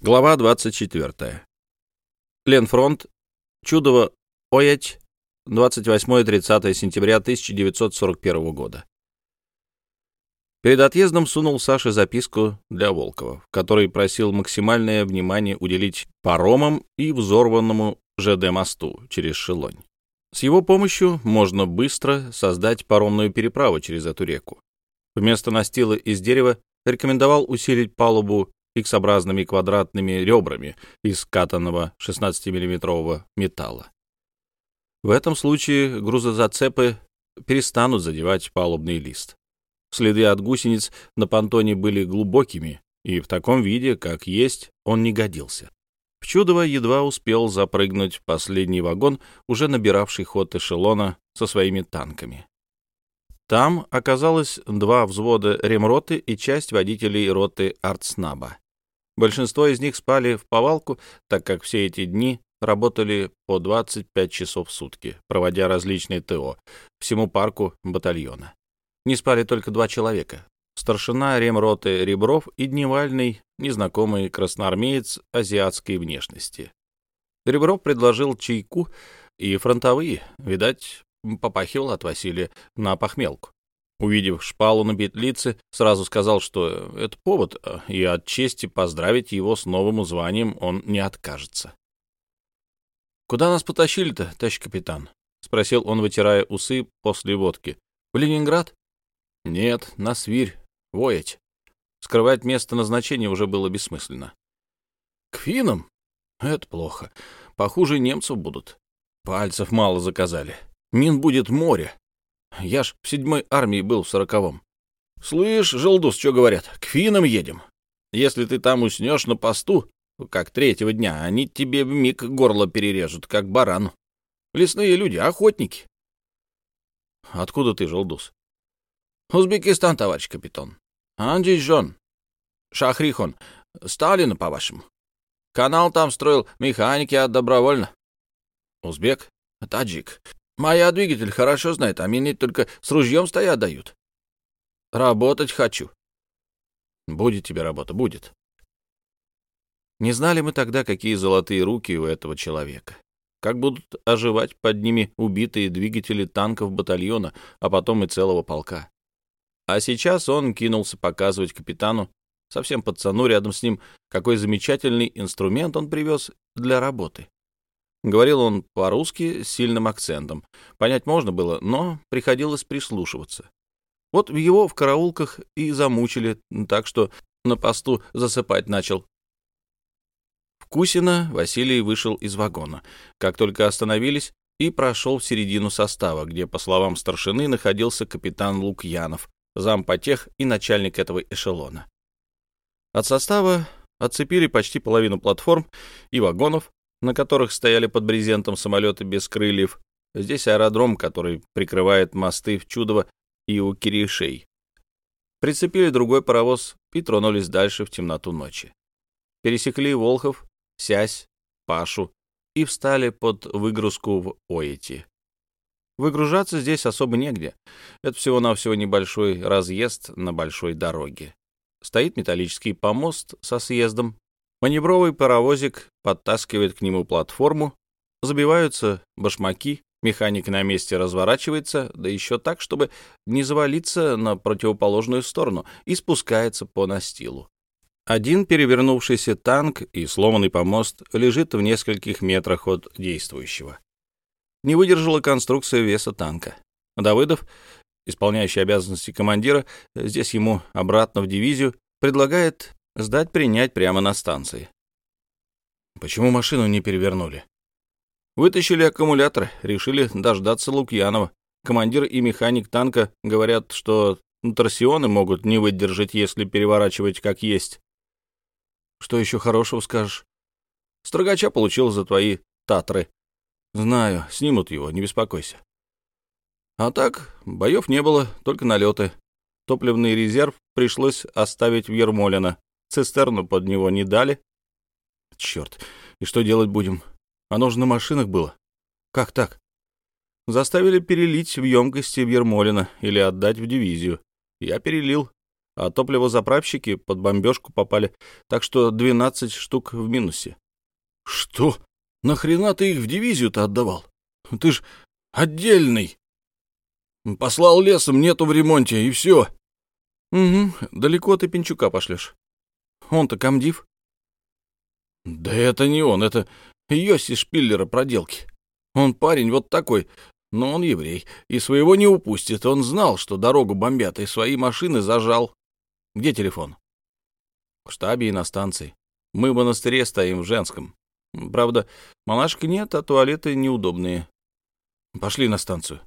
Глава 24. Ленфронт. Чудово. Оять. 28-30 сентября 1941 года. Перед отъездом сунул Саше записку для Волкова, в которой просил максимальное внимание уделить паромам и взорванному ЖД-мосту через Шелонь. С его помощью можно быстро создать паромную переправу через эту реку. Вместо настила из дерева рекомендовал усилить палубу X-образными квадратными ребрами из катанного 16-миллиметрового металла. В этом случае грузозацепы перестанут задевать палубный лист. Следы от гусениц на понтоне были глубокими, и в таком виде, как есть, он не годился. В Чудово едва успел запрыгнуть в последний вагон, уже набиравший ход эшелона со своими танками. Там оказалось два взвода ремроты и часть водителей роты артснаба. Большинство из них спали в повалку, так как все эти дни работали по 25 часов в сутки, проводя различные ТО всему парку батальона. Не спали только два человека. Старшина ремроты Ребров и дневальный, незнакомый красноармеец азиатской внешности. Ребров предложил чайку и фронтовые, видать, попахивал от Василия на похмелку. Увидев шпалу на петлице, сразу сказал, что это повод, а, и от чести поздравить его с новым званием он не откажется. «Куда нас потащили-то, товарищ капитан?» — спросил он, вытирая усы после водки. «В Ленинград?» «Нет, на Свирь, воять. Скрывать место назначения уже было бессмысленно». «К финам? Это плохо. Похуже немцев будут. Пальцев мало заказали. Мин будет море. Я ж в седьмой армии был в сороковом. Слышь, желдус, что говорят? К финам едем. Если ты там уснешь на посту, как третьего дня, они тебе в миг горло перережут, как баран. Лесные люди, охотники. Откуда ты, желдус? Узбекистан, товарищ капитан. Андижон. Шахрихон. Сталина, по-вашему. Канал там строил механики, а добровольно. Узбек? Таджик. Моя двигатель хорошо знает, а мне только с ружьем стоят дают. Работать хочу. Будет тебе работа, будет. Не знали мы тогда, какие золотые руки у этого человека. Как будут оживать под ними убитые двигатели танков батальона, а потом и целого полка. А сейчас он кинулся показывать капитану, совсем пацану рядом с ним, какой замечательный инструмент он привез для работы. Говорил он по-русски с сильным акцентом. Понять можно было, но приходилось прислушиваться. Вот его в караулках и замучили, так что на посту засыпать начал. В Кусино Василий вышел из вагона, как только остановились, и прошел в середину состава, где, по словам старшины, находился капитан Лукьянов, зампотех и начальник этого эшелона. От состава отцепили почти половину платформ и вагонов, на которых стояли под брезентом самолеты без крыльев. Здесь аэродром, который прикрывает мосты в Чудово и у Киришей. Прицепили другой паровоз и тронулись дальше в темноту ночи. Пересекли Волхов, Сясь, Пашу и встали под выгрузку в Оэти. Выгружаться здесь особо негде. Это всего-навсего небольшой разъезд на большой дороге. Стоит металлический помост со съездом, Маневровый паровозик подтаскивает к нему платформу, забиваются башмаки, механик на месте разворачивается, да еще так, чтобы не завалиться на противоположную сторону, и спускается по настилу. Один перевернувшийся танк и сломанный помост лежит в нескольких метрах от действующего. Не выдержала конструкция веса танка. Давыдов, исполняющий обязанности командира, здесь ему обратно в дивизию, предлагает Сдать принять прямо на станции. Почему машину не перевернули? Вытащили аккумулятор, решили дождаться Лукьянова. Командир и механик танка говорят, что торсионы могут не выдержать, если переворачивать как есть. Что еще хорошего скажешь? Строгача получил за твои татры. Знаю, снимут его, не беспокойся. А так, боев не было, только налеты. Топливный резерв пришлось оставить в Ермолино. Цистерну под него не дали. Черт, и что делать будем? Оно же на машинах было. Как так? Заставили перелить в емкости в Ермолино или отдать в дивизию. Я перелил. а топливозаправщики под бомбежку попали, так что 12 штук в минусе. — Что? Нахрена ты их в дивизию-то отдавал? Ты ж отдельный. Послал лесом, нету в ремонте, и все. — Угу, далеко ты Пинчука пошлешь. Он-то комдив. — Да это не он, это Йоси Шпиллера проделки. Он парень вот такой, но он еврей, и своего не упустит. Он знал, что дорогу бомбят, и свои машины зажал. Где телефон? В штабе и на станции. Мы в монастыре стоим в женском. Правда, малашка нет, а туалеты неудобные. Пошли на станцию.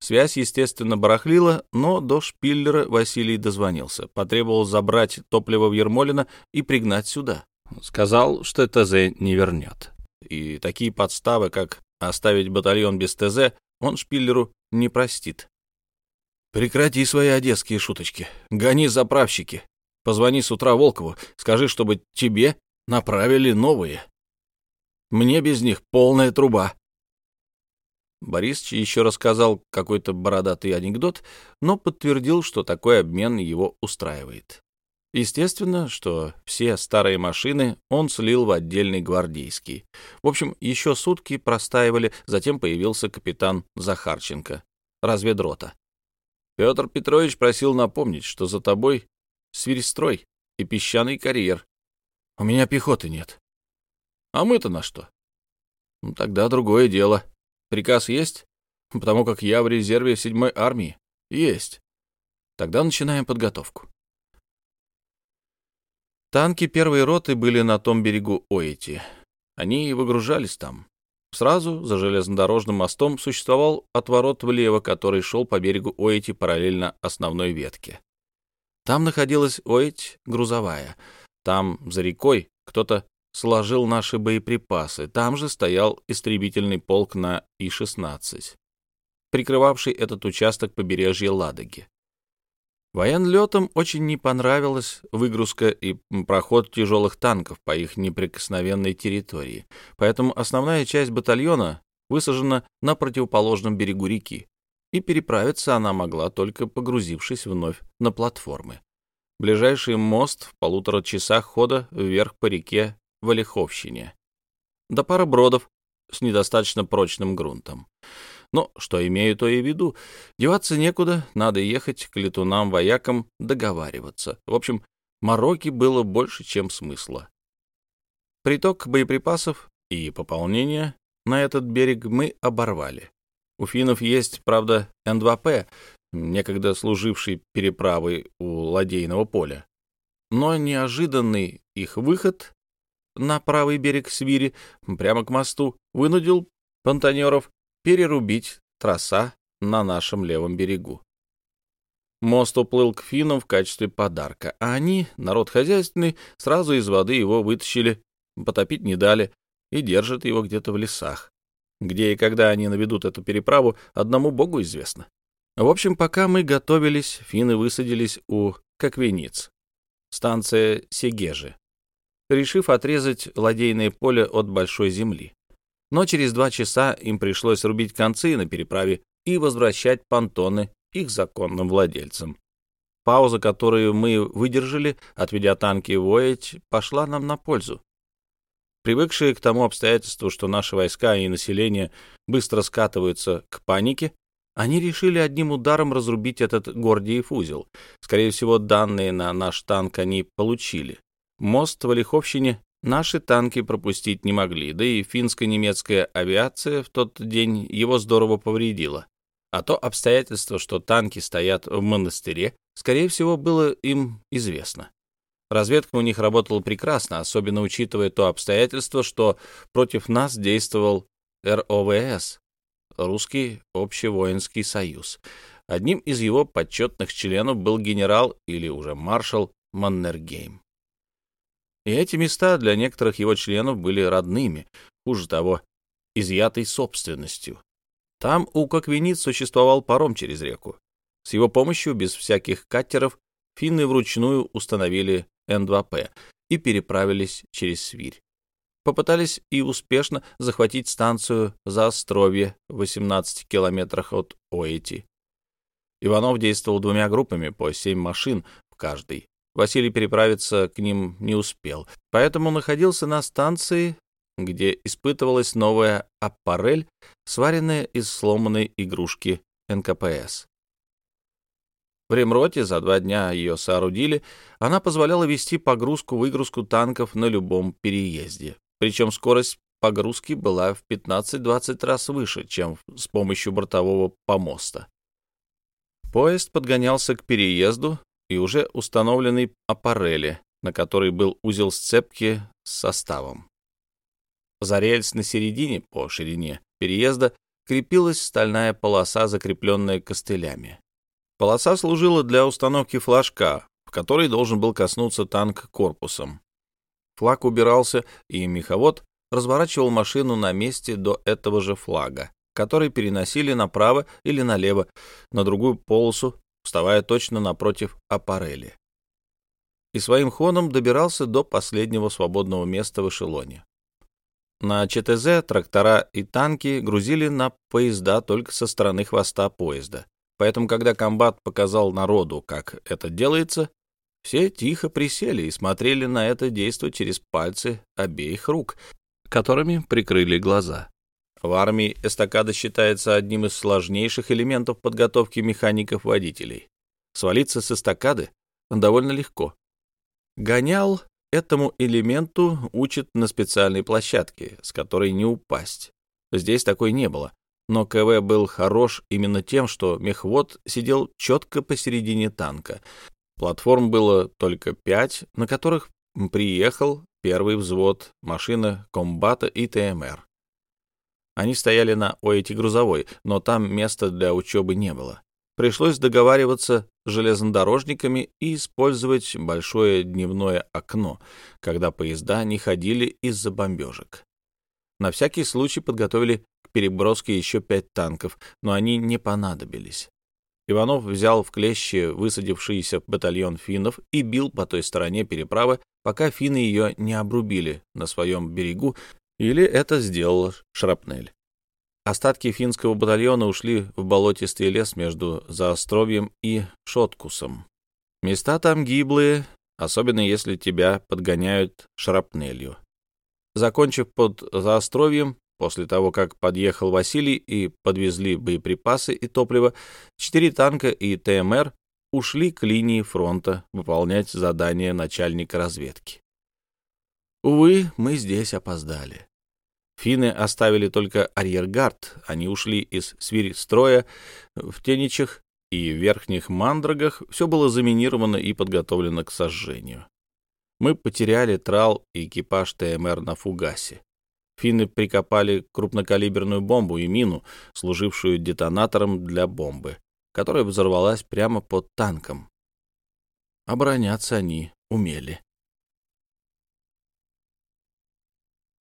Связь, естественно, барахлила, но до Шпиллера Василий дозвонился. Потребовал забрать топливо в Ермолино и пригнать сюда. Сказал, что ТЗ не вернет. И такие подставы, как Оставить батальон без ТЗ он Шпиллеру не простит. «Прекрати свои одесские шуточки. Гони заправщики. Позвони с утра Волкову. Скажи, чтобы тебе направили новые. Мне без них полная труба». Борисович еще рассказал какой-то бородатый анекдот, но подтвердил, что такой обмен его устраивает. Естественно, что все старые машины он слил в отдельный гвардейский. В общем, еще сутки простаивали, затем появился капитан Захарченко, разведрота. Петр Петрович просил напомнить, что за тобой свиристрой и песчаный карьер. У меня пехоты нет. А мы-то на что? Ну, тогда другое дело. Приказ есть? Потому как я в резерве седьмой армии. Есть. Тогда начинаем подготовку. Танки первой роты были на том берегу Оити. Они и выгружались там. Сразу за железнодорожным мостом существовал отворот влево, который шел по берегу Оити параллельно основной ветке. Там находилась Оить грузовая. Там, за рекой, кто-то сложил наши боеприпасы. Там же стоял истребительный полк на И-16, прикрывавший этот участок побережья Ладоги. Военлетам очень не понравилась выгрузка и проход тяжелых танков по их неприкосновенной территории, поэтому основная часть батальона высажена на противоположном берегу реки, и переправиться она могла только погрузившись вновь на платформы. Ближайший мост в полутора часах хода вверх по реке в Олеховщине. До пара бродов с недостаточно прочным грунтом. Но что имею, то и в виду. Деваться некуда, надо ехать к летунам-воякам договариваться. В общем, мороки было больше, чем смысла. Приток боеприпасов и пополнение на этот берег мы оборвали. У финнов есть, правда, Н2П, некогда служивший переправой у ладейного поля. Но неожиданный их выход на правый берег Свири, прямо к мосту, вынудил понтонеров перерубить троса на нашем левом берегу. Мост уплыл к финнам в качестве подарка, а они, народ хозяйственный, сразу из воды его вытащили, потопить не дали и держат его где-то в лесах. Где и когда они наведут эту переправу, одному богу известно. В общем, пока мы готовились, финны высадились у Коквениц, станция Сегежи, решив отрезать ладейное поле от большой земли но через два часа им пришлось рубить концы на переправе и возвращать понтоны их законным владельцам. Пауза, которую мы выдержали, отведя танки воять, пошла нам на пользу. Привыкшие к тому обстоятельству, что наши войска и население быстро скатываются к панике, они решили одним ударом разрубить этот Гордиев узел. Скорее всего, данные на наш танк они получили. Мост в Олеховщине Наши танки пропустить не могли, да и финско-немецкая авиация в тот день его здорово повредила. А то обстоятельство, что танки стоят в монастыре, скорее всего, было им известно. Разведка у них работала прекрасно, особенно учитывая то обстоятельство, что против нас действовал РОВС, Русский общевоинский союз. Одним из его почетных членов был генерал или уже маршал Маннергейм. И эти места для некоторых его членов были родными, хуже того, изъятой собственностью. Там у Коквениц существовал паром через реку. С его помощью, без всяких катеров, финны вручную установили Н2П и переправились через Свирь. Попытались и успешно захватить станцию за Островье в 18 километрах от Оэти. Иванов действовал двумя группами по семь машин, каждый. Василий переправиться к ним не успел, поэтому находился на станции, где испытывалась новая аппарель, сваренная из сломанной игрушки НКПС. В Ремроте за два дня ее соорудили, она позволяла вести погрузку-выгрузку танков на любом переезде. Причем скорость погрузки была в 15-20 раз выше, чем с помощью бортового помоста. Поезд подгонялся к переезду и уже установленной аппарели, на которой был узел сцепки с составом. За рельс на середине, по ширине переезда, крепилась стальная полоса, закрепленная костылями. Полоса служила для установки флажка, в который должен был коснуться танк корпусом. Флаг убирался, и меховод разворачивал машину на месте до этого же флага, который переносили направо или налево, на другую полосу, вставая точно напротив аппарели. И своим ходом добирался до последнего свободного места в эшелоне. На ЧТЗ трактора и танки грузили на поезда только со стороны хвоста поезда. Поэтому, когда комбат показал народу, как это делается, все тихо присели и смотрели на это действо через пальцы обеих рук, которыми прикрыли глаза. В армии эстакада считается одним из сложнейших элементов подготовки механиков-водителей. Свалиться с эстакады довольно легко. Гонял этому элементу учат на специальной площадке, с которой не упасть. Здесь такой не было, но КВ был хорош именно тем, что мехвод сидел четко посередине танка. Платформ было только пять, на которых приехал первый взвод, машина комбата и ТМР. Они стояли на ОЭТ грузовой, но там места для учебы не было. Пришлось договариваться с железнодорожниками и использовать большое дневное окно, когда поезда не ходили из-за бомбежек. На всякий случай подготовили переброске еще пять танков, но они не понадобились. Иванов взял в клещи высадившийся батальон финнов и бил по той стороне переправы, пока финны ее не обрубили на своем берегу, или это сделала шрапнель. Остатки финского батальона ушли в болотистый лес между Заостровьем и Шоткусом. Места там гиблые, особенно если тебя подгоняют шрапнелью. Закончив под Заостровьем, После того, как подъехал Василий и подвезли боеприпасы и топливо, четыре танка и ТМР ушли к линии фронта выполнять задание начальника разведки. Увы, мы здесь опоздали. Финны оставили только арьергард, они ушли из свирь-строя в Теничах и верхних мандрагах, все было заминировано и подготовлено к сожжению. Мы потеряли трал и экипаж ТМР на фугасе. Финны прикопали крупнокалиберную бомбу и мину, служившую детонатором для бомбы, которая взорвалась прямо под танком. Обороняться они умели.